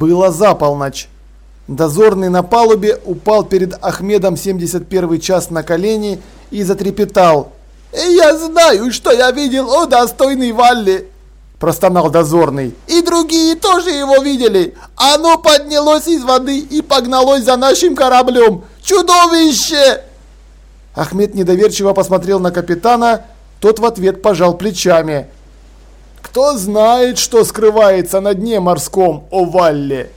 Было за полночь. Дозорный на палубе упал перед Ахмедом 71 час на колени и затрепетал. «Я знаю, что я видел, о достойный Валли!» Простонал дозорный. «И другие тоже его видели! Оно поднялось из воды и погналось за нашим кораблем! Чудовище!» Ахмед недоверчиво посмотрел на капитана, тот в ответ пожал плечами. «Кто знает, что скрывается на дне морском, о Валле?»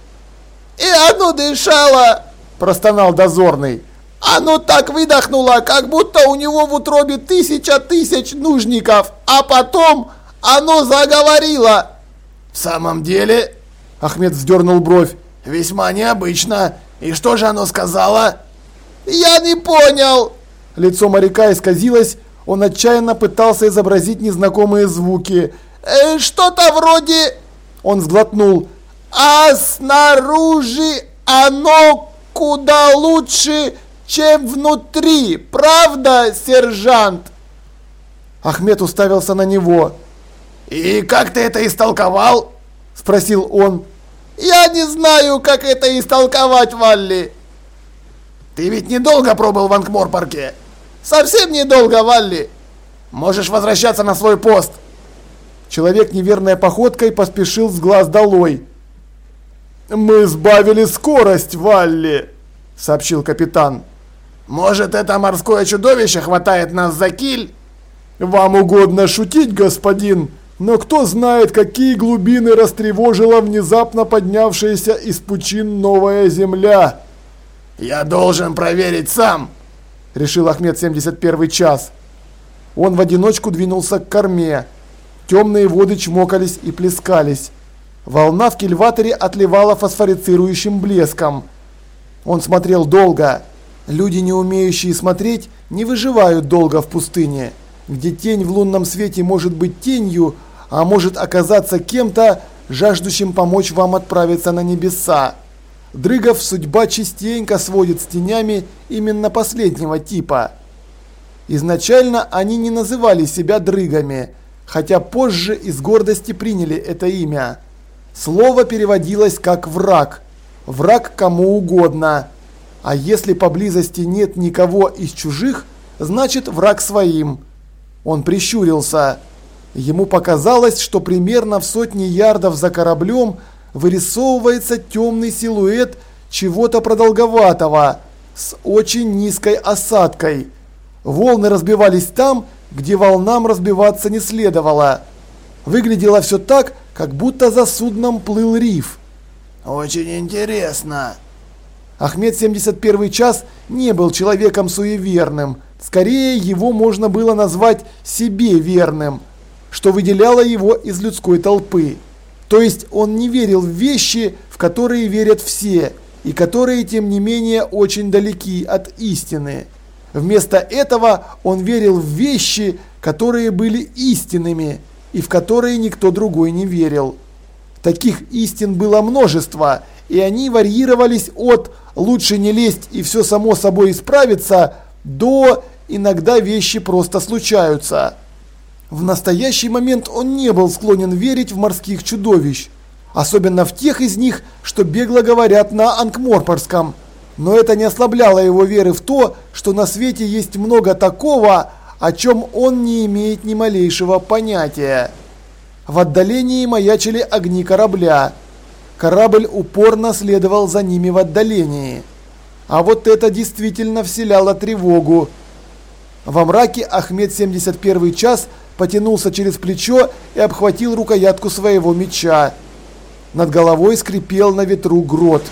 «И оно дышало!» – простонал дозорный. «Оно так выдохнуло, как будто у него в утробе тысяча тысяч нужников, а потом оно заговорило!» «В самом деле?» – Ахмед вздернул бровь. «Весьма необычно. И что же оно сказала?» «Я не понял!» Лицо моряка исказилось, он отчаянно пытался изобразить незнакомые звуки. «Э, «Что-то вроде...» Он сглотнул а снаружи оно куда лучше, чем внутри, правда, сержант?» Ахмед уставился на него. «И как ты это истолковал?» – спросил он. «Я не знаю, как это истолковать, Валли». «Ты ведь недолго пробыл в Анкморпарке?» «Совсем недолго, Валли». «Можешь возвращаться на свой пост». Человек неверной походкой поспешил с глаз долой. «Мы сбавили скорость, Валли!» – сообщил капитан. «Может, это морское чудовище хватает нас за киль?» «Вам угодно шутить, господин, но кто знает, какие глубины растревожила внезапно поднявшаяся из пучин новая земля?» «Я должен проверить сам!» – решил Ахмед 71 час. Он в одиночку двинулся к корме. Темные воды чмокались и плескались. Волна в кильваторе отливала фосфорицирующим блеском. Он смотрел долго. Люди, не умеющие смотреть, не выживают долго в пустыне, где тень в лунном свете может быть тенью, а может оказаться кем-то, жаждущим помочь вам отправиться на небеса. Дрыгов судьба частенько сводит с тенями именно последнего типа. Изначально они не называли себя дрыгами, хотя позже из гордости приняли это имя. Слово переводилось как «враг». Враг кому угодно. А если поблизости нет никого из чужих, значит враг своим. Он прищурился. Ему показалось, что примерно в сотни ярдов за кораблем вырисовывается темный силуэт чего-то продолговатого с очень низкой осадкой. Волны разбивались там, где волнам разбиваться не следовало. Выглядело все так, как будто за судном плыл риф. «Очень интересно». Ахмед 71 час не был человеком суеверным. Скорее, его можно было назвать себе верным, что выделяло его из людской толпы. То есть он не верил в вещи, в которые верят все, и которые, тем не менее, очень далеки от истины. Вместо этого он верил в вещи, которые были истинными – и в которые никто другой не верил. Таких истин было множество, и они варьировались от «лучше не лезть и все само собой исправится» до «иногда вещи просто случаются». В настоящий момент он не был склонен верить в морских чудовищ, особенно в тех из них, что бегло говорят на Анкморпорском. Но это не ослабляло его веры в то, что на свете есть много такого, о чем он не имеет ни малейшего понятия. В отдалении маячили огни корабля. Корабль упорно следовал за ними в отдалении. А вот это действительно вселяло тревогу. Во мраке Ахмед 71 час потянулся через плечо и обхватил рукоятку своего меча. Над головой скрипел на ветру грот.